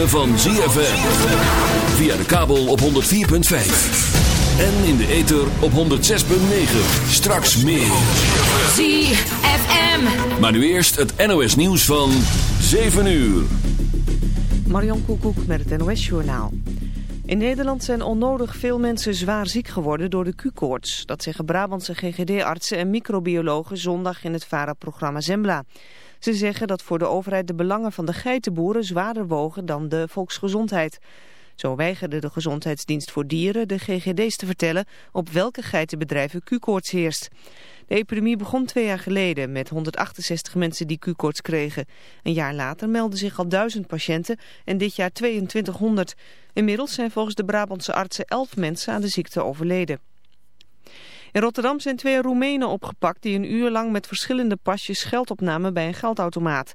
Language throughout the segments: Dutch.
Ritme van ZFM. Via de kabel op 104.5. En in de ether op 106.9. Straks meer. ZFM. Maar nu eerst het NOS nieuws van 7 uur. Marion Koekoek met het NOS Journaal. In Nederland zijn onnodig veel mensen zwaar ziek geworden door de Q-koorts. Dat zeggen Brabantse GGD-artsen en microbiologen zondag in het VARA-programma Zembla. Ze zeggen dat voor de overheid de belangen van de geitenboeren zwaarder wogen dan de volksgezondheid. Zo weigerde de Gezondheidsdienst voor Dieren de GGD's te vertellen op welke geitenbedrijven Q-koorts heerst. De epidemie begon twee jaar geleden met 168 mensen die Q-koorts kregen. Een jaar later melden zich al duizend patiënten en dit jaar 2200. Inmiddels zijn volgens de Brabantse artsen elf mensen aan de ziekte overleden. In Rotterdam zijn twee Roemenen opgepakt die een uur lang met verschillende pasjes geld opnamen bij een geldautomaat.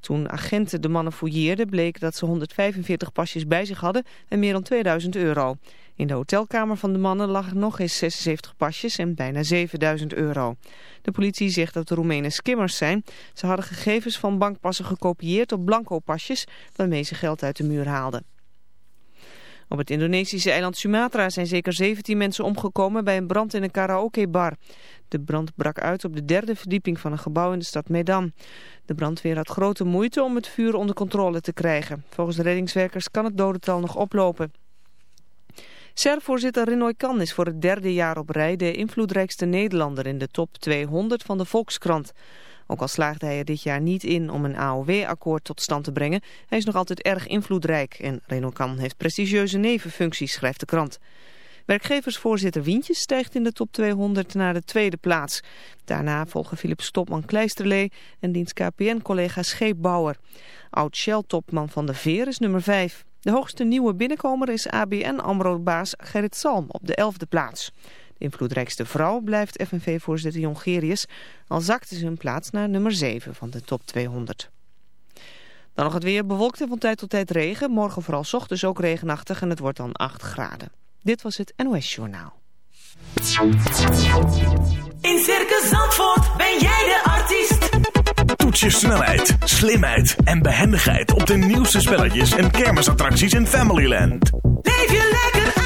Toen agenten de mannen fouilleerden bleek dat ze 145 pasjes bij zich hadden en meer dan 2000 euro. In de hotelkamer van de mannen lagen nog eens 76 pasjes en bijna 7000 euro. De politie zegt dat de Roemenen skimmers zijn. Ze hadden gegevens van bankpassen gekopieerd op blanco pasjes waarmee ze geld uit de muur haalden. Op het Indonesische eiland Sumatra zijn zeker 17 mensen omgekomen bij een brand in een karaokebar. De brand brak uit op de derde verdieping van een gebouw in de stad Medan. De brandweer had grote moeite om het vuur onder controle te krijgen. Volgens de reddingswerkers kan het dodental nog oplopen. SER-voorzitter Rinoy Kan is voor het derde jaar op rij de invloedrijkste Nederlander in de top 200 van de Volkskrant. Ook al slaagde hij er dit jaar niet in om een AOW-akkoord tot stand te brengen, hij is nog altijd erg invloedrijk en Reno Kan heeft prestigieuze nevenfuncties, schrijft de krant. Werkgeversvoorzitter Wientjes stijgt in de top 200 naar de tweede plaats. Daarna volgen Philip Stopman Kleisterlee en dienst KPN-collega Scheepbouwer. Oud-Shell-topman van de Veer is nummer 5. De hoogste nieuwe binnenkomer is ABN-AMRO-baas Gerrit Salm op de elfde plaats. De invloedrijkste vrouw blijft FNV-voorzitter Jongerius, al zakte ze een plaats naar nummer 7 van de top 200. Dan nog het weer bewolkt en van tijd tot tijd regen. Morgen vooral ochtends ook regenachtig en het wordt dan 8 graden. Dit was het NOS Journaal. In Circus Zandvoort ben jij de artiest. Toets je snelheid, slimheid en behendigheid op de nieuwste spelletjes en kermisattracties in Familyland. Leef je lekker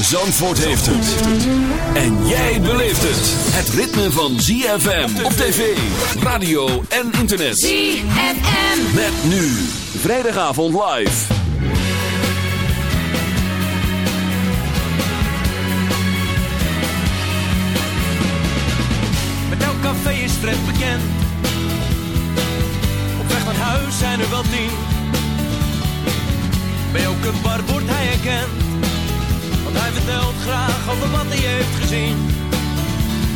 Zandvoort heeft het. En jij beleeft het. Het ritme van ZFM op tv, radio en internet. ZFM. Met nu. Vrijdagavond live. Met elk café is Fred bekend. Op weg naar huis zijn er wel tien. Bij elke bar wordt hij herkend. Vertelt graag over wat hij heeft gezien.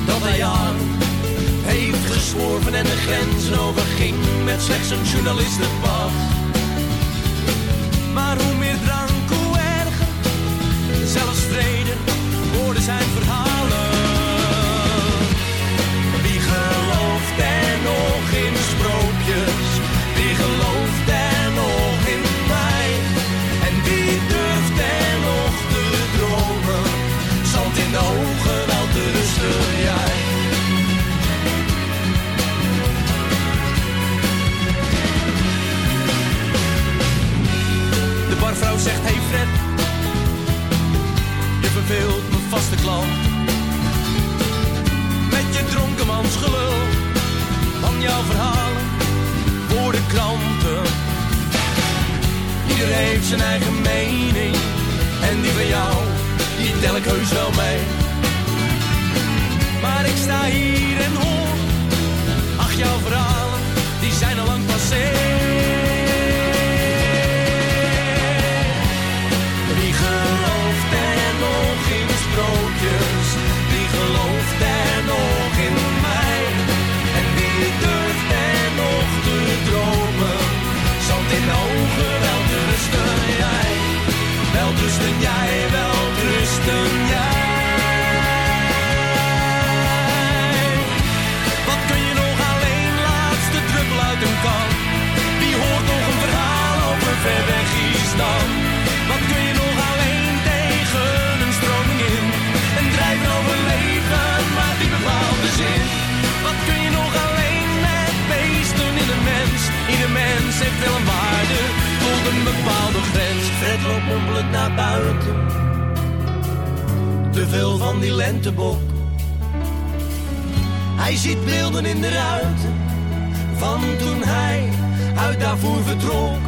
Dat hij jaren heeft gesworven en de grenzen overging. Met slechts een journalistenpas. Maar hoe meer drank, hoe erger. Zelfs vrede worden zijn verhalen. De barvrouw zegt, hey Fred, je verveelt mijn vaste klant met je dronkenmansgelul van jouw verhalen voor de kranten. Ieder heeft zijn eigen mening en die van jou, die tel ik heus wel mee. maar ik sta hier en hoor. Ach, jouw verhalen, die zijn al lang passé. Ver weg dan? Wat kun je nog alleen tegen een stroming in? Een drijven overleven, maar die bepaalde zin. Wat kun je nog alleen met beesten in een mens? Ieder mens heeft wel een waarde, tot een bepaalde grens. Fred loopt mompelend naar buiten. Te veel van die lentebok. Hij ziet beelden in de ruiten van toen hij uit daarvoor vertrok.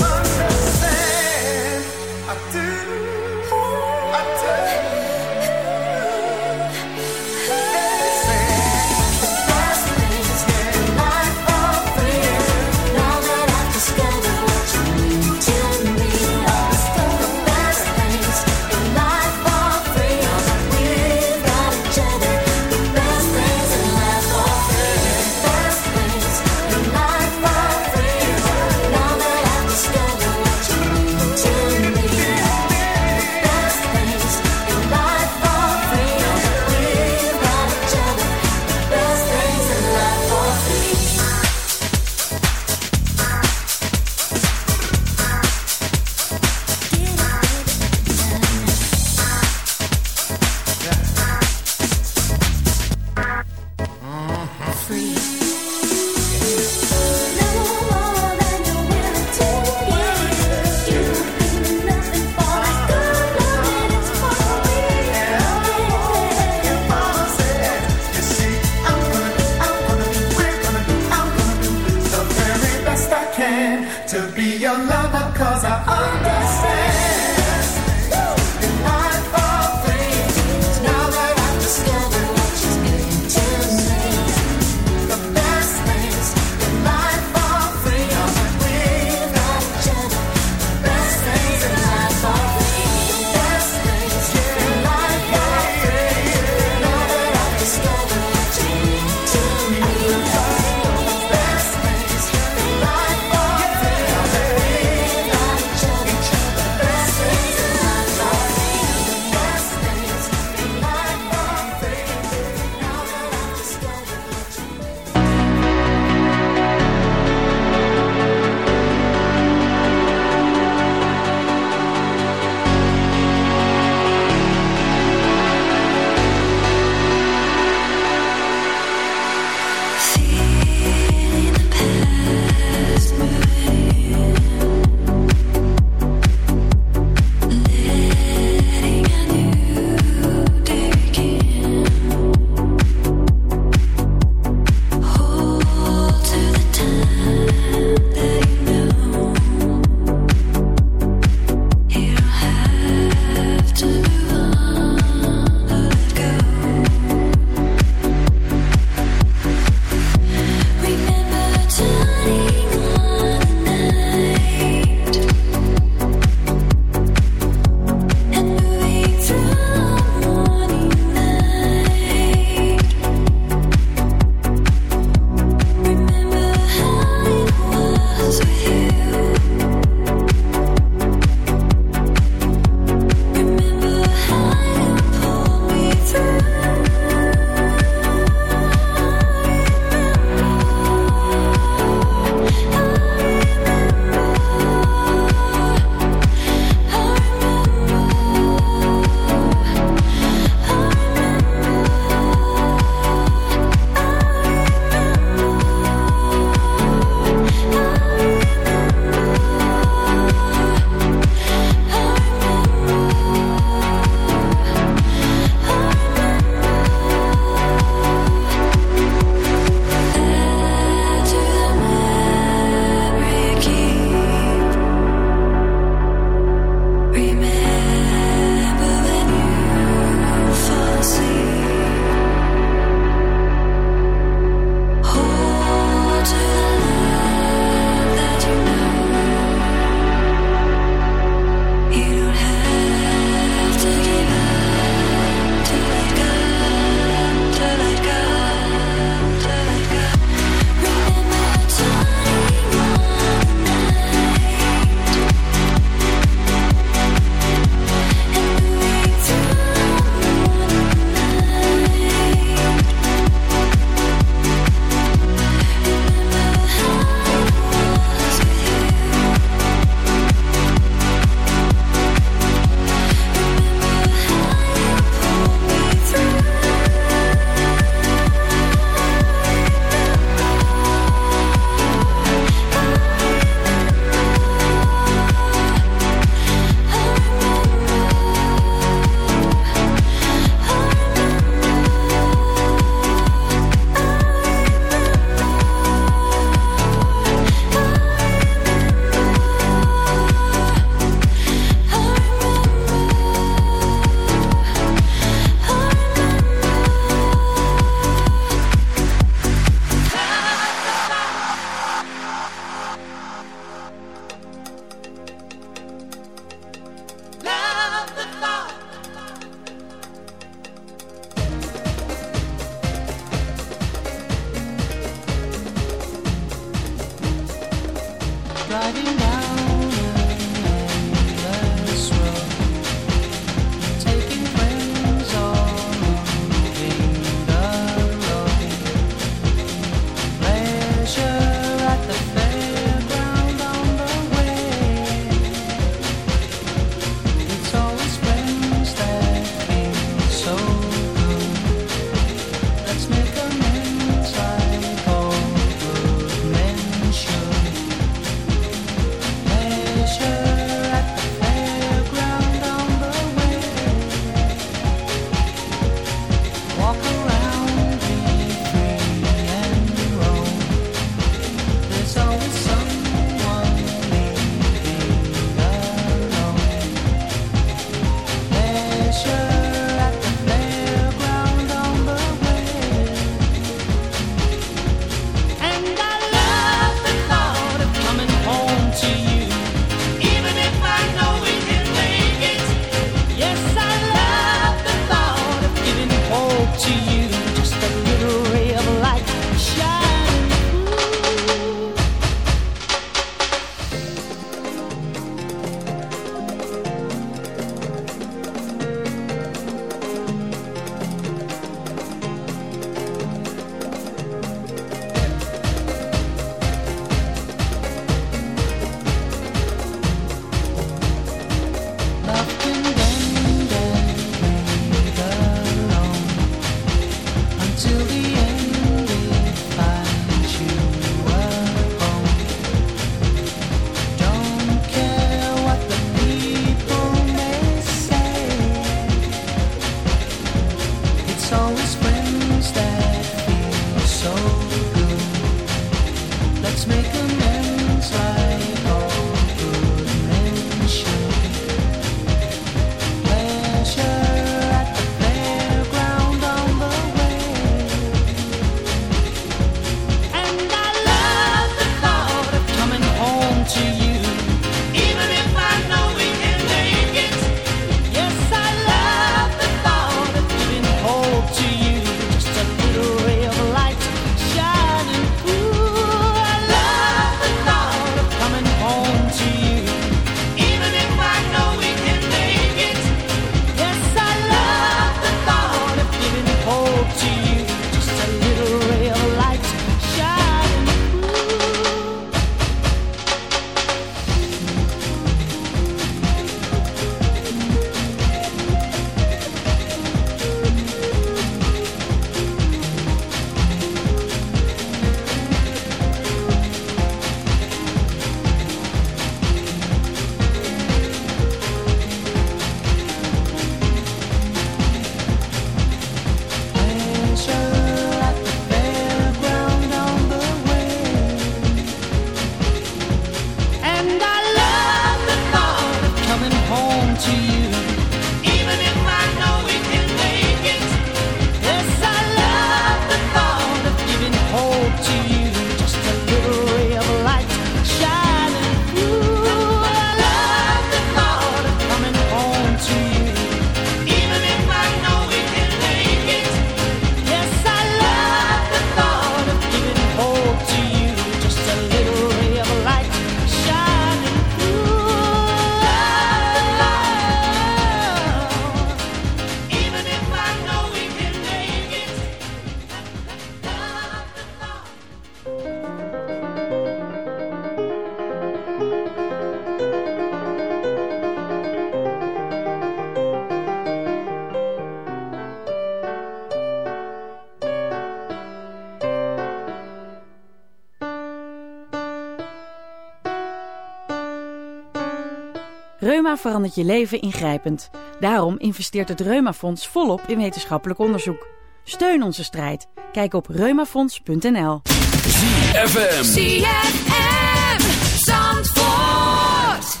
verandert je leven ingrijpend. Daarom investeert het Reumafonds volop in wetenschappelijk onderzoek. Steun onze strijd. Kijk op reumafonds.nl. ZFM. ZFM Zandvoort.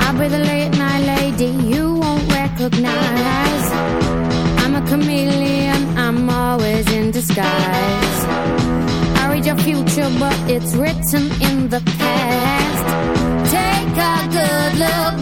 I'll be the late night lady you won't recognize. I'm a chameleon, I'm always in disguise. Future, but it's written in the past. Take a good look,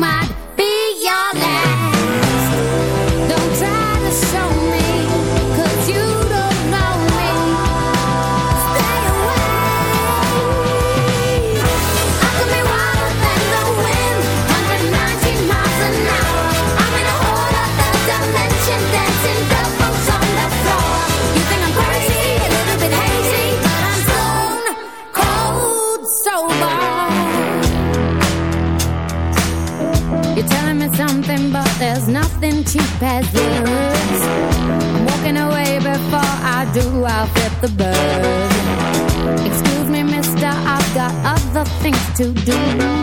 the bird. Excuse me, mister, I've got other things to do.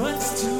much to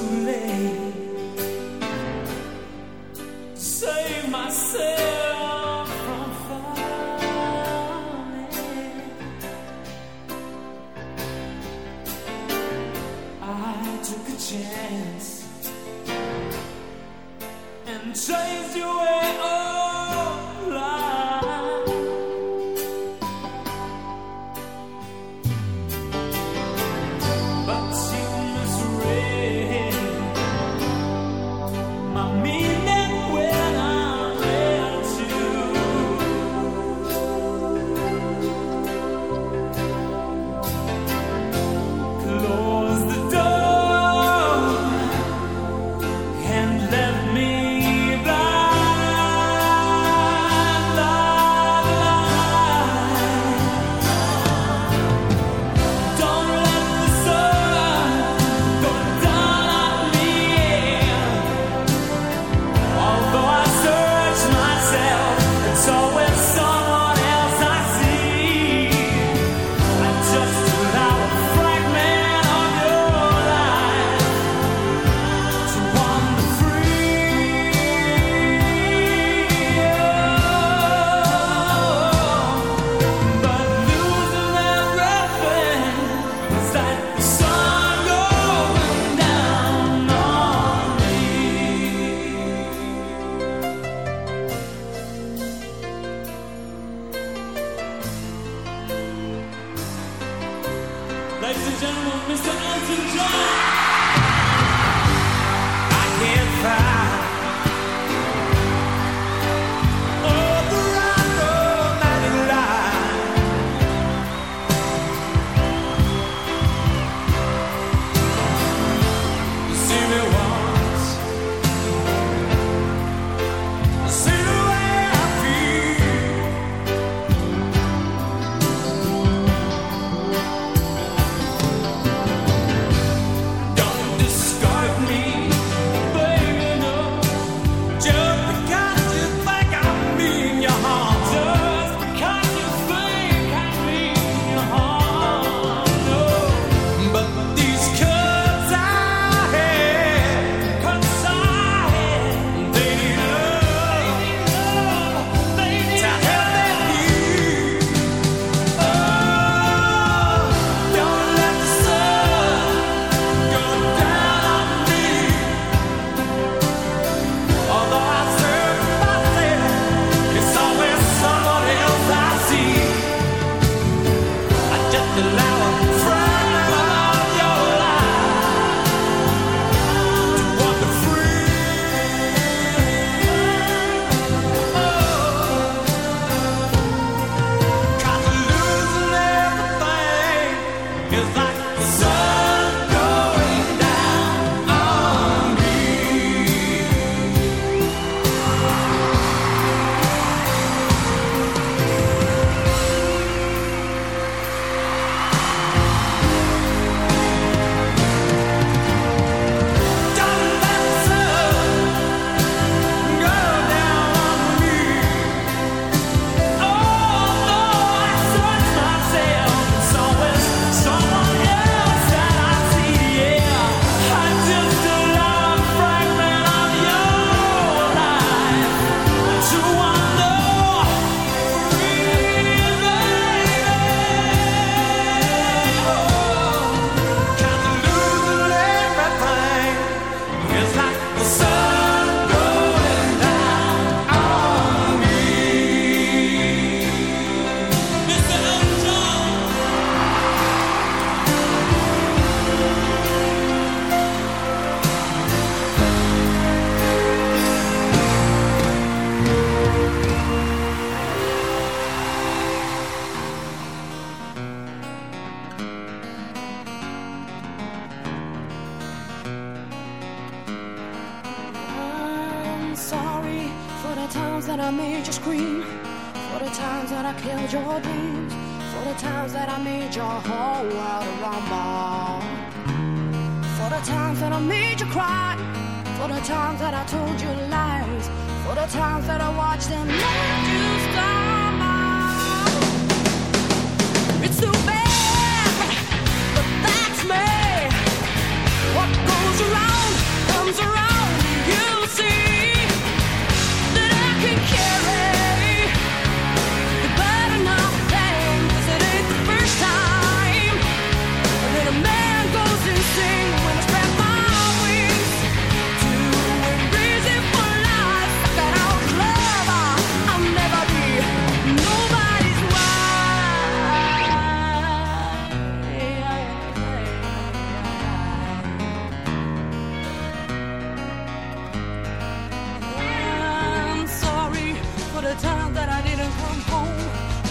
come home.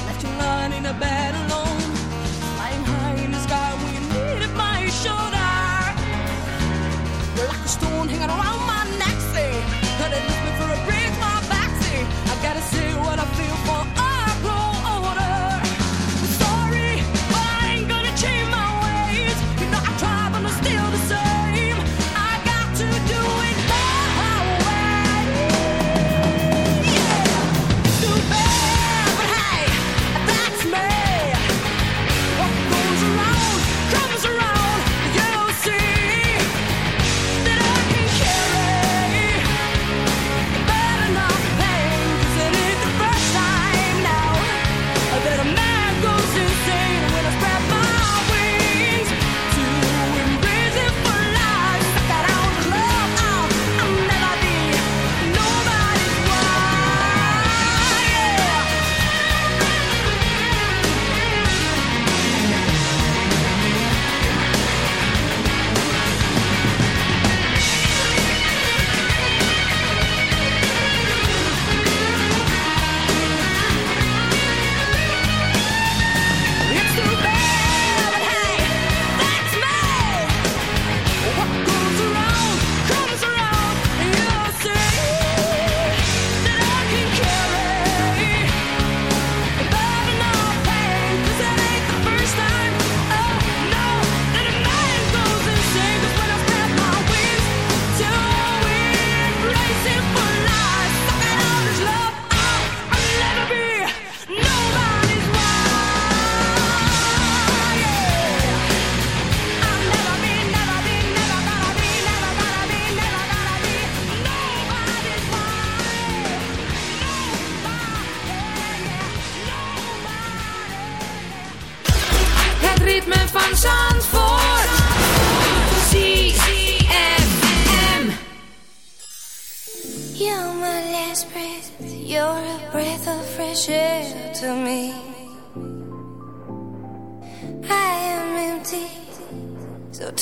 Left you lying in a bed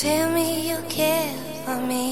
tell me you care for me.